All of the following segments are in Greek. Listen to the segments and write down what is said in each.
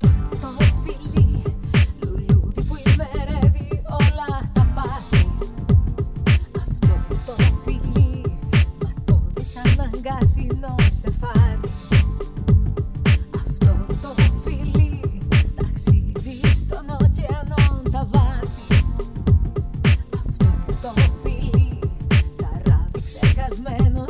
Αυτό το φιλί λουλούδι που ημερεύει όλα τα πάθη. Αυτό το φιλί παντώνει σαν ναγκάθινο στεφάνι. Αυτό το φιλί ταξίδι στον ωκεανό ταβάνι. Αυτό το φιλί τα ράβι ξεχασμένο.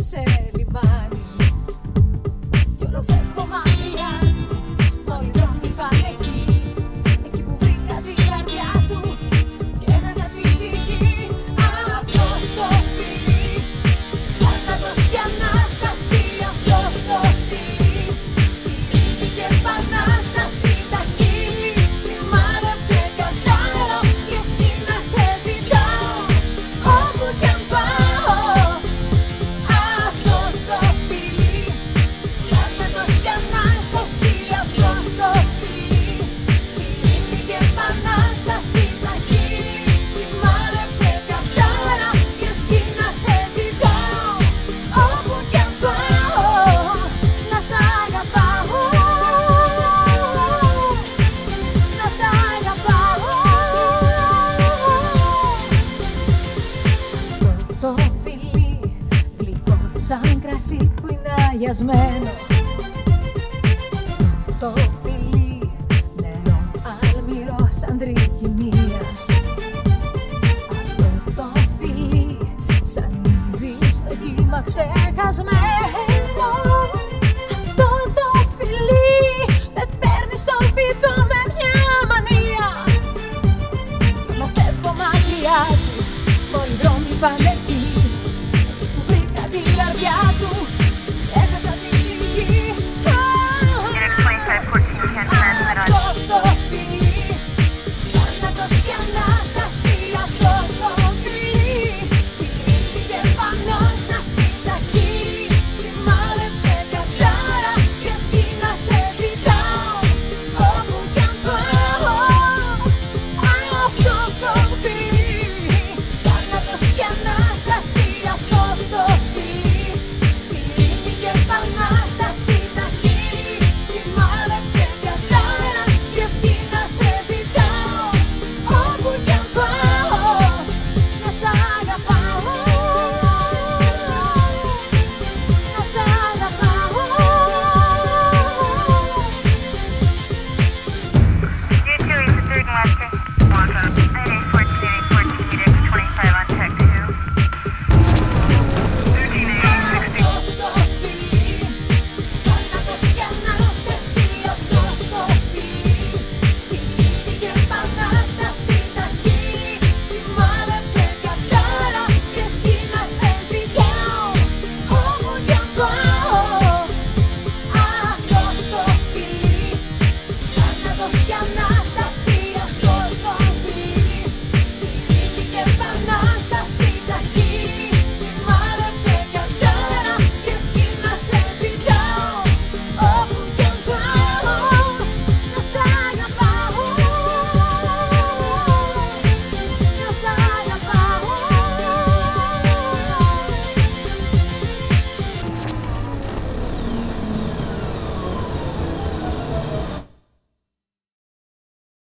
σαν κρασί που είναι αγιασμένο. Αυτό το φιλί νερό αλμυρό σαν τρικυμία Αυτό το φιλί σαν ήδη στο κύμα ξεχασμένο. Αυτό το φιλί με παίρνει στο πίθο με μια μανία. Κι όλα φεύγω μακριά του Πολλοί δρόμοι πάνε